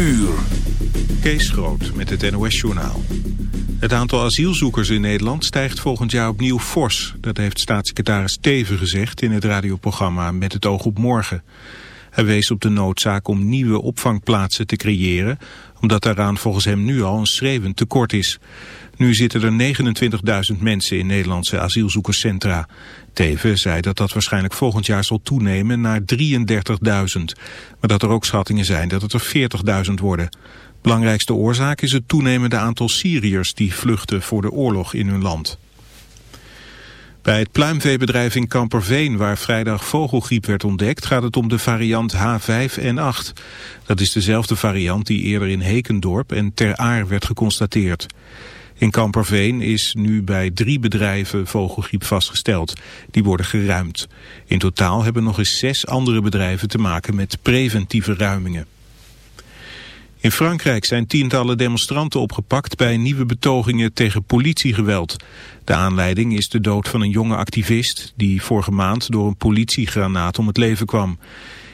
uur. Kees Groot met het NOS-journaal. Het aantal asielzoekers in Nederland stijgt volgend jaar opnieuw fors. Dat heeft staatssecretaris Teven gezegd in het radioprogramma Met het oog op morgen. Hij wees op de noodzaak om nieuwe opvangplaatsen te creëren... omdat daaraan volgens hem nu al een schreeuwend tekort is. Nu zitten er 29.000 mensen in Nederlandse asielzoekerscentra. Teven zei dat dat waarschijnlijk volgend jaar zal toenemen naar 33.000. Maar dat er ook schattingen zijn dat het er 40.000 worden. Belangrijkste oorzaak is het toenemende aantal Syriërs die vluchten voor de oorlog in hun land. Bij het pluimveebedrijf in Kamperveen, waar vrijdag vogelgriep werd ontdekt, gaat het om de variant H5N8. Dat is dezelfde variant die eerder in Hekendorp en Ter Aar werd geconstateerd. In Kamperveen is nu bij drie bedrijven vogelgriep vastgesteld. Die worden geruimd. In totaal hebben nog eens zes andere bedrijven te maken met preventieve ruimingen. In Frankrijk zijn tientallen demonstranten opgepakt bij nieuwe betogingen tegen politiegeweld. De aanleiding is de dood van een jonge activist die vorige maand door een politiegranaat om het leven kwam.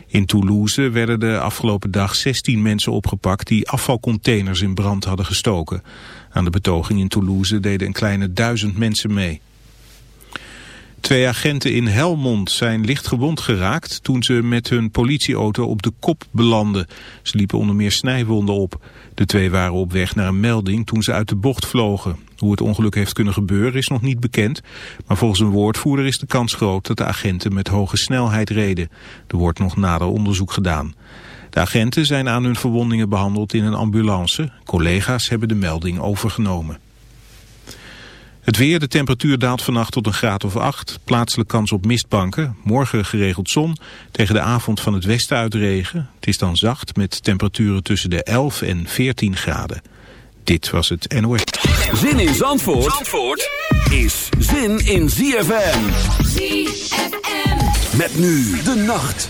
In Toulouse werden de afgelopen dag 16 mensen opgepakt die afvalcontainers in brand hadden gestoken. Aan de betoging in Toulouse deden een kleine duizend mensen mee. Twee agenten in Helmond zijn licht gewond geraakt toen ze met hun politieauto op de kop belanden. Ze liepen onder meer snijwonden op. De twee waren op weg naar een melding toen ze uit de bocht vlogen. Hoe het ongeluk heeft kunnen gebeuren is nog niet bekend. Maar volgens een woordvoerder is de kans groot dat de agenten met hoge snelheid reden. Er wordt nog nader onderzoek gedaan. De agenten zijn aan hun verwondingen behandeld in een ambulance. Collega's hebben de melding overgenomen. Het weer, de temperatuur daalt vannacht tot een graad of 8. Plaatselijk kans op mistbanken. Morgen geregeld zon. Tegen de avond van het westen uit regen. Het is dan zacht met temperaturen tussen de 11 en 14 graden. Dit was het NOS. Zin in Zandvoort, Zandvoort is zin in ZFM. ZFM. Met nu de nacht.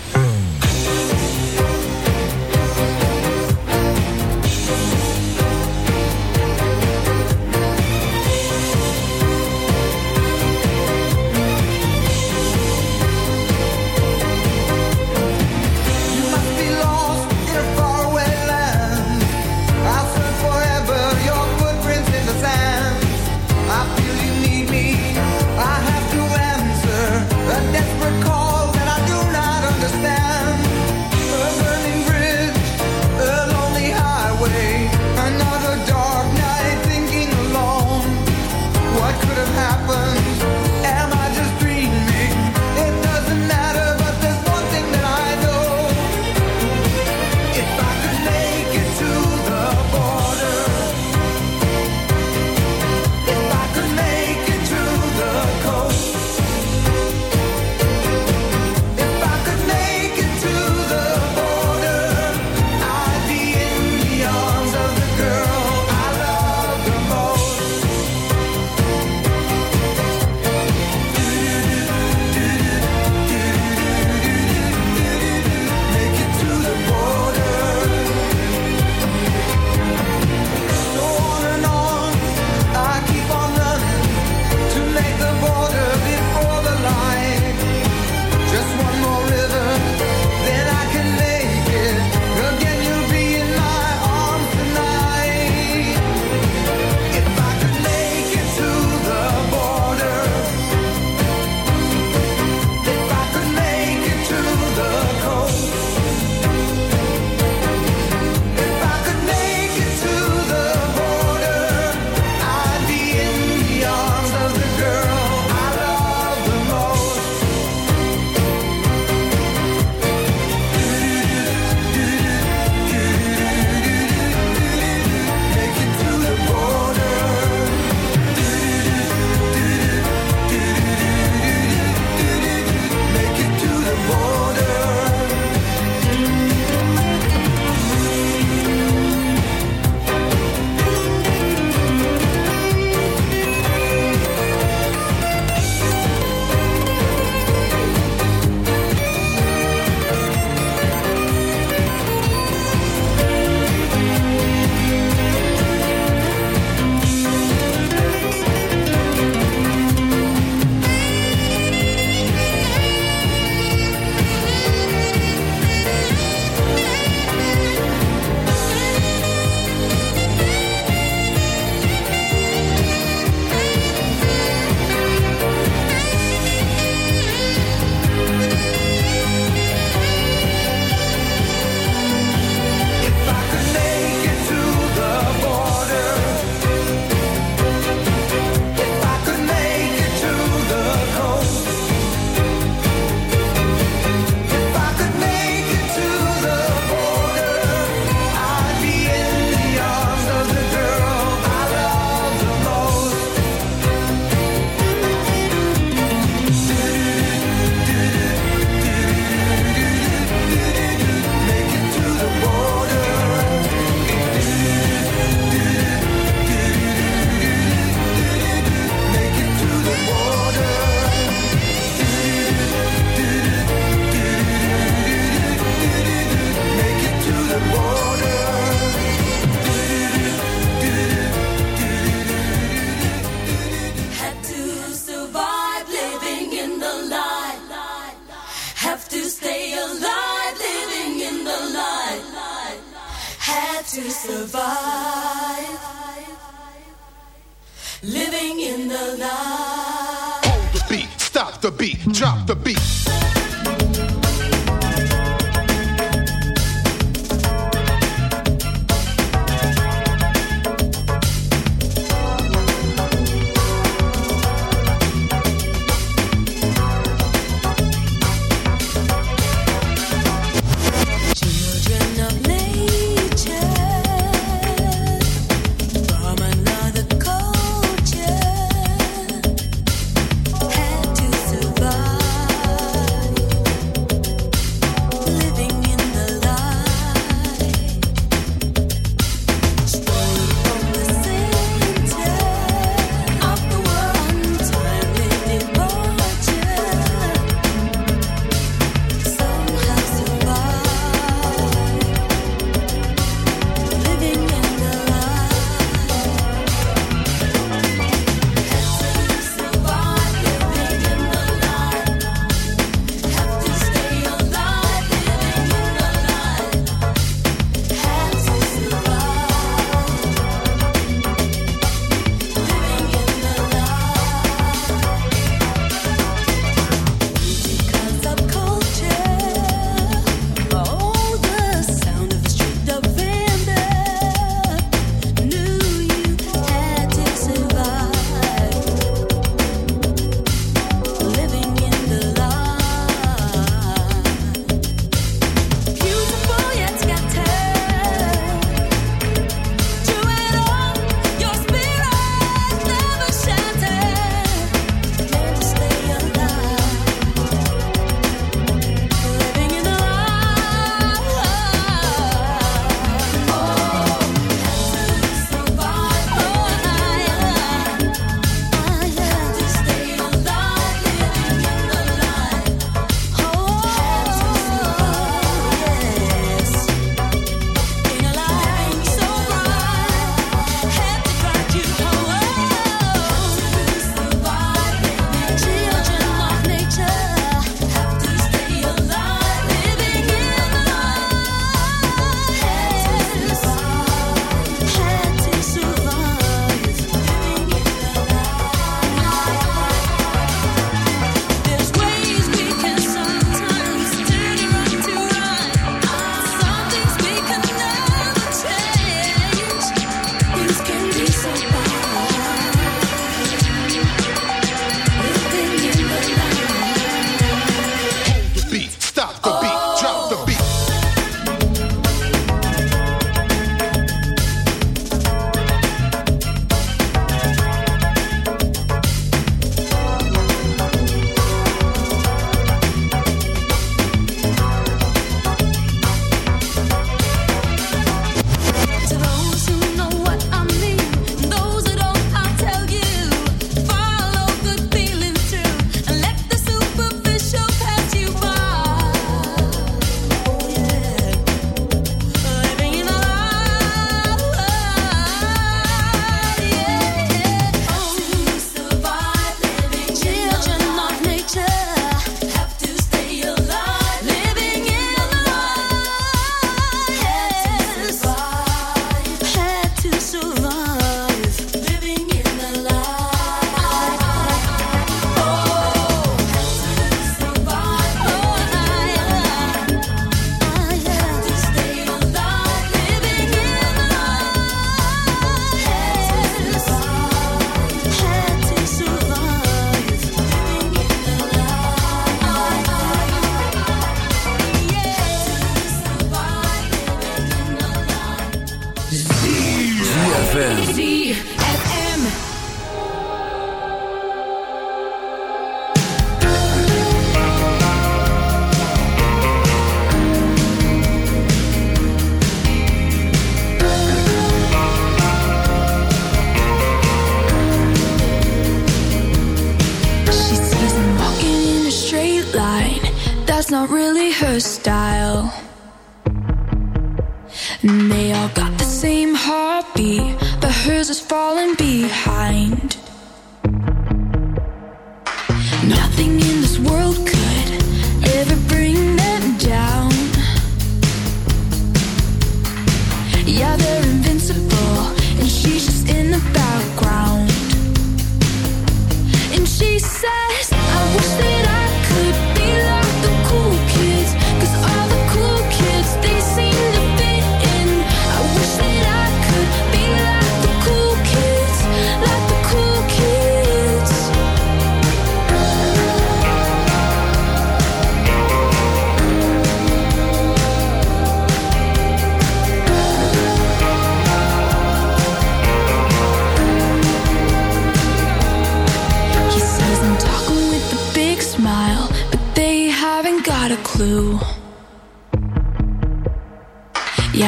she says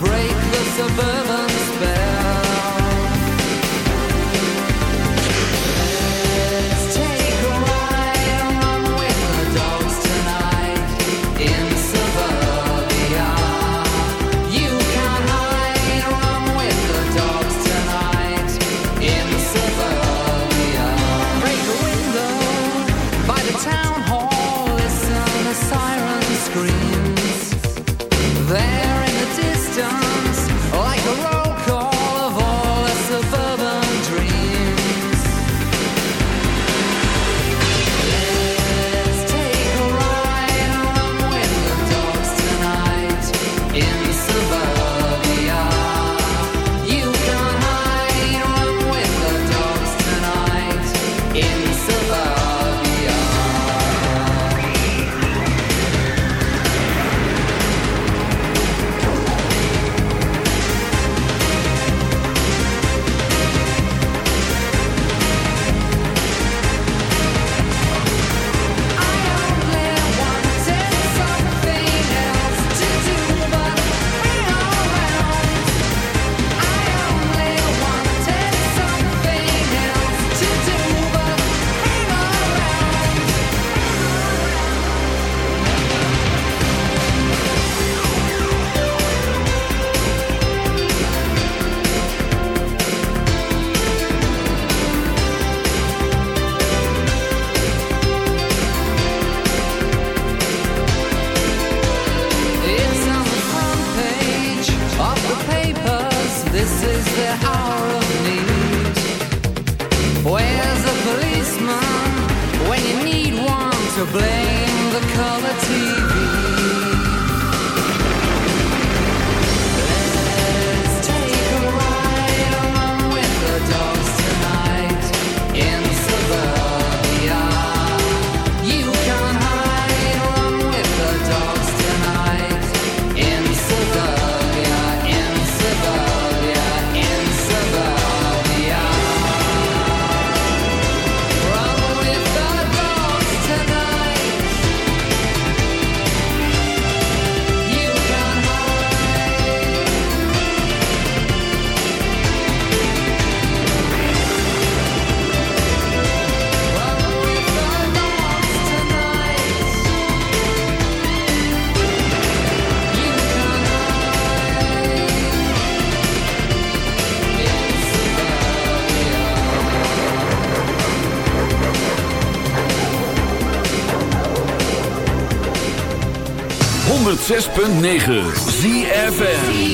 break the suburban blame. 106.9 ZFN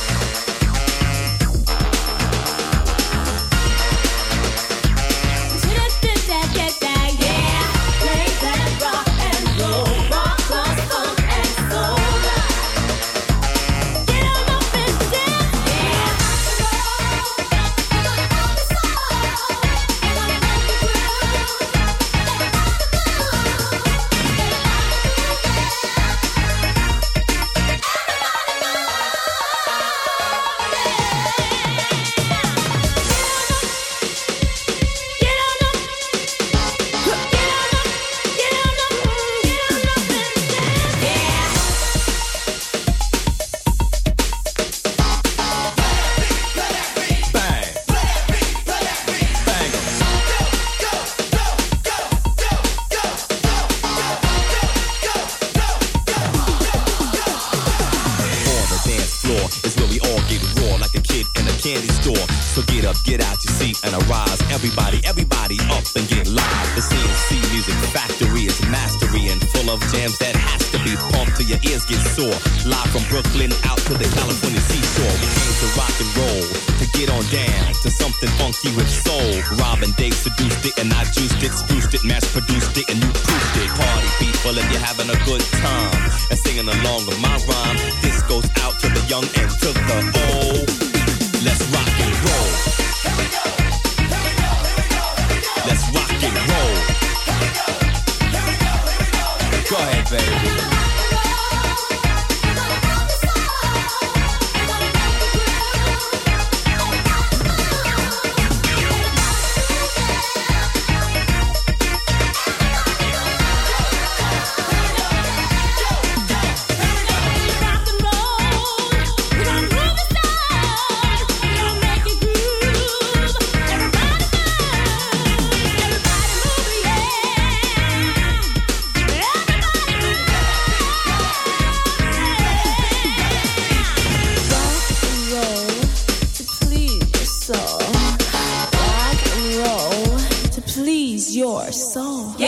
your soul. Yeah.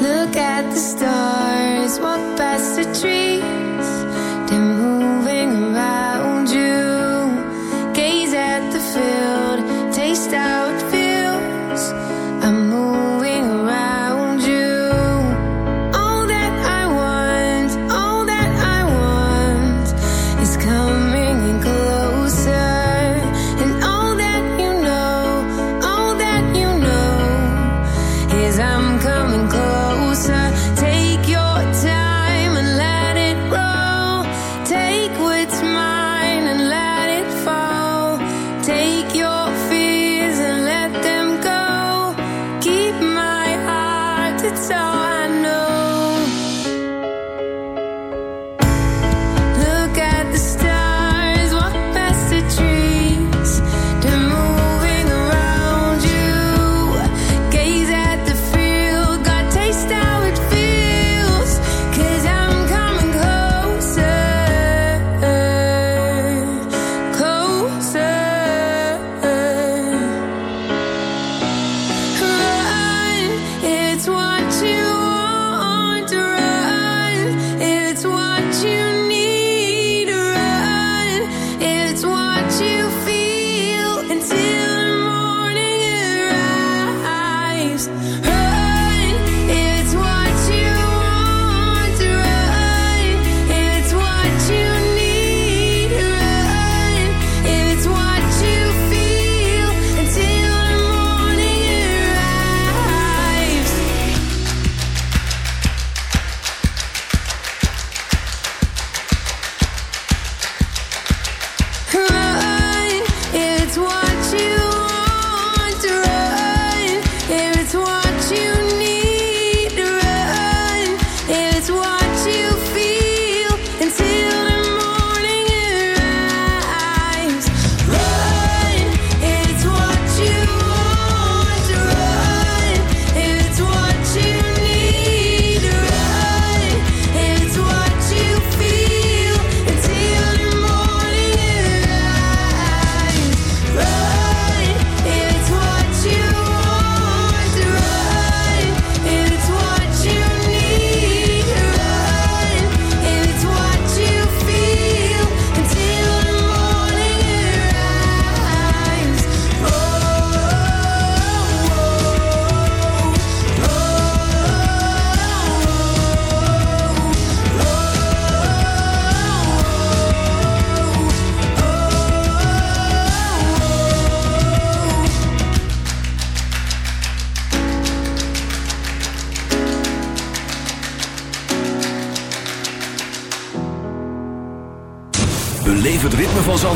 Look at the stars, walk past the trees.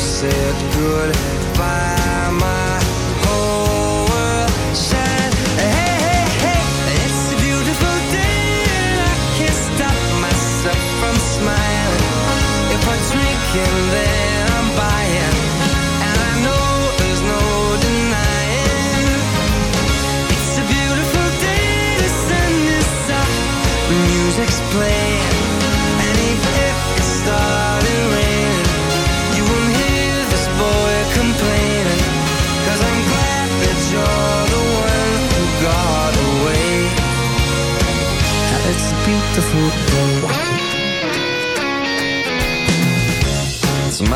said goodbye, my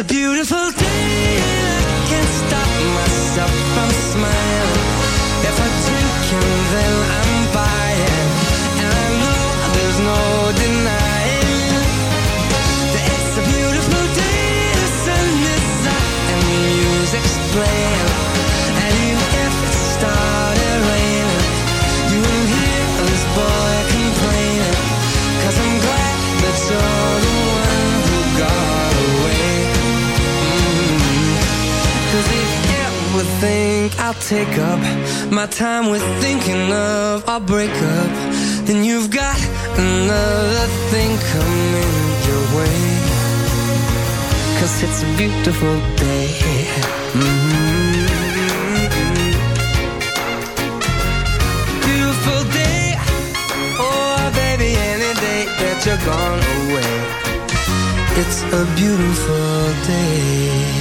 a beautiful I'll take up my time with thinking of I'll break up, Then you've got another thing coming your way. Cause it's a beautiful day. Mm-hmm. Beautiful day. Oh, baby, any day that you're gone away. It's a beautiful day.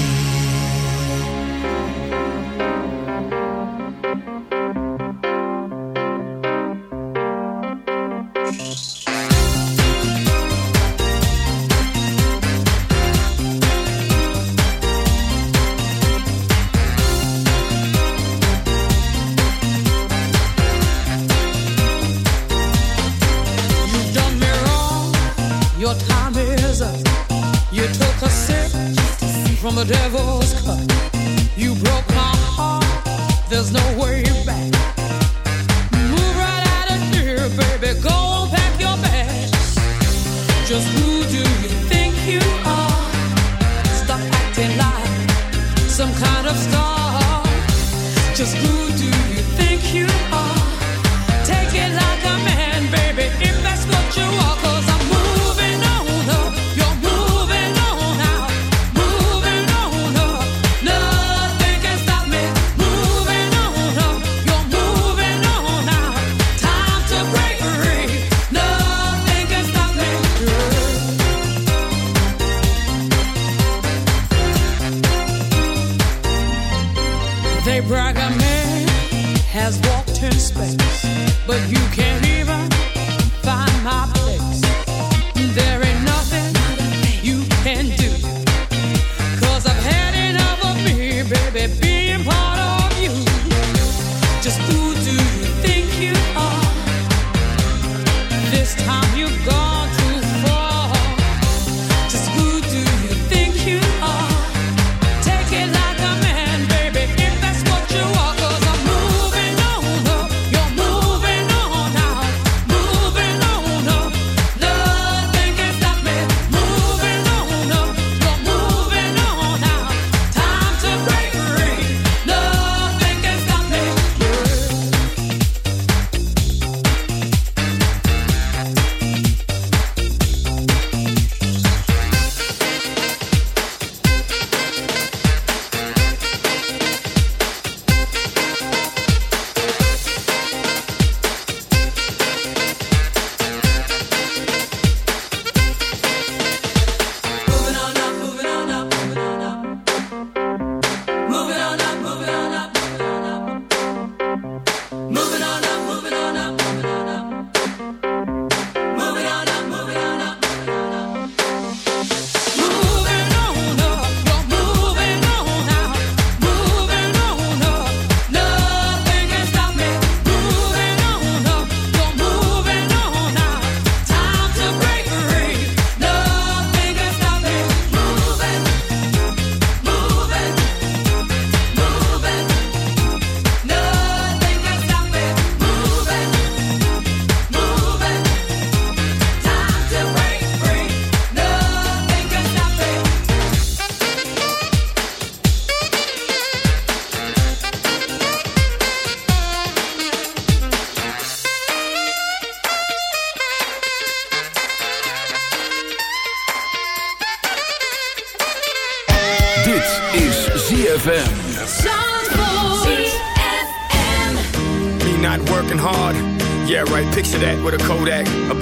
space, but you can't even find my.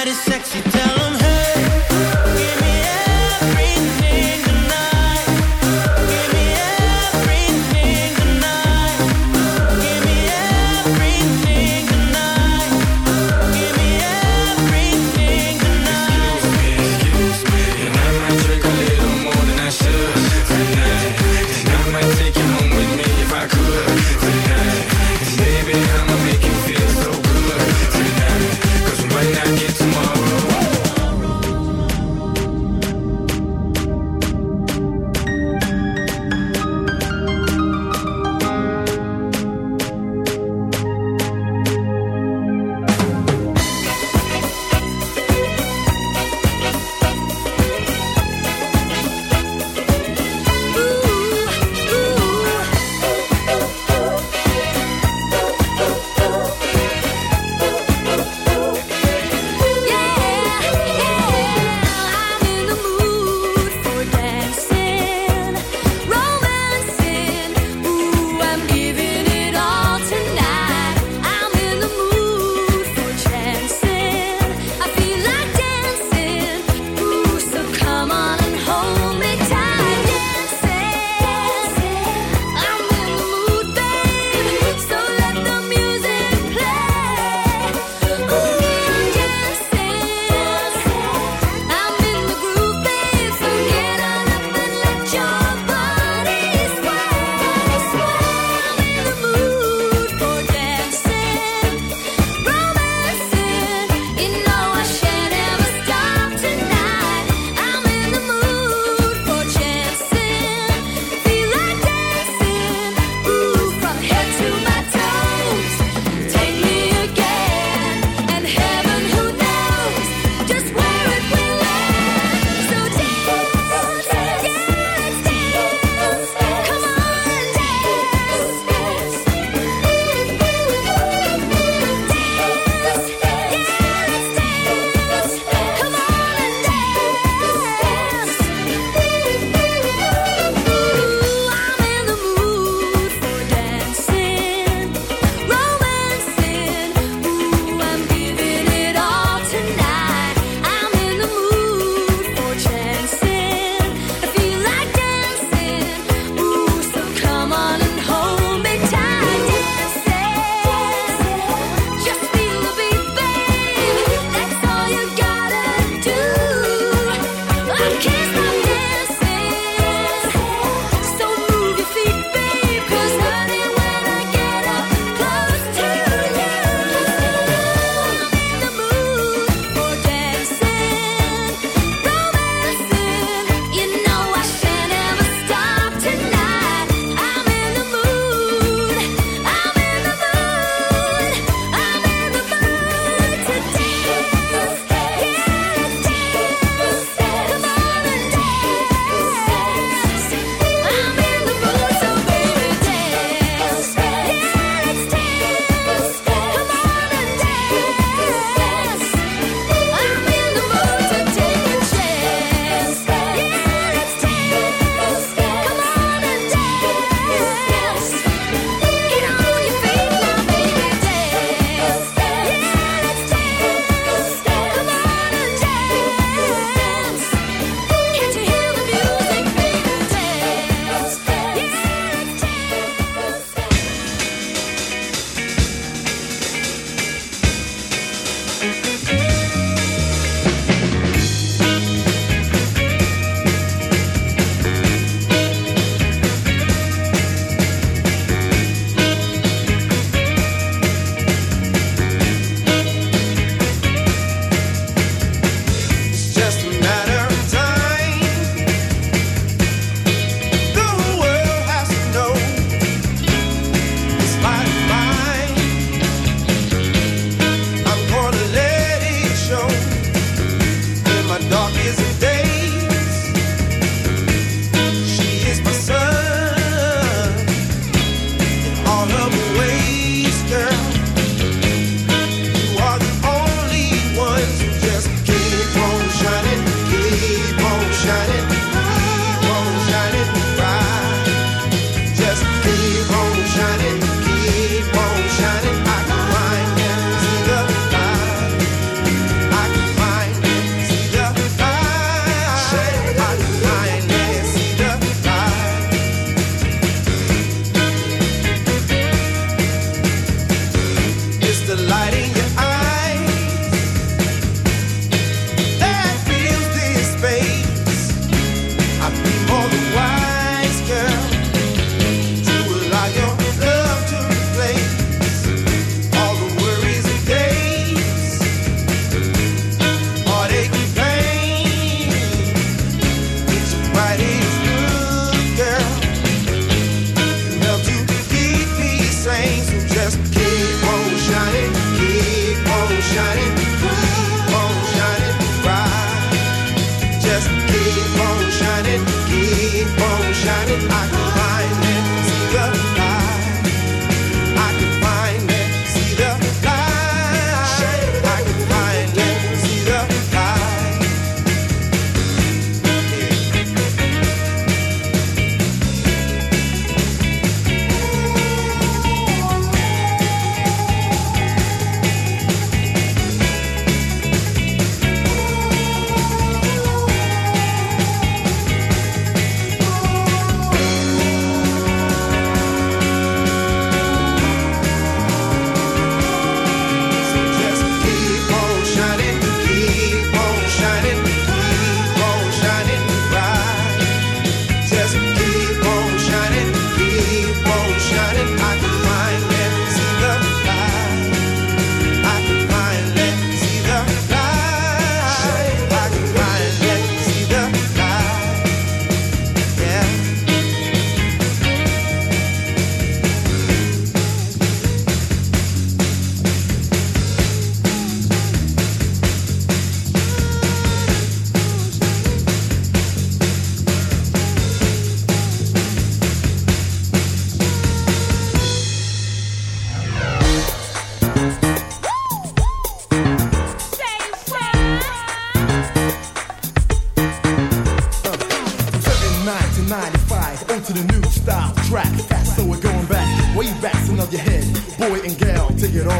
body sexy, time.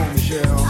Michelle.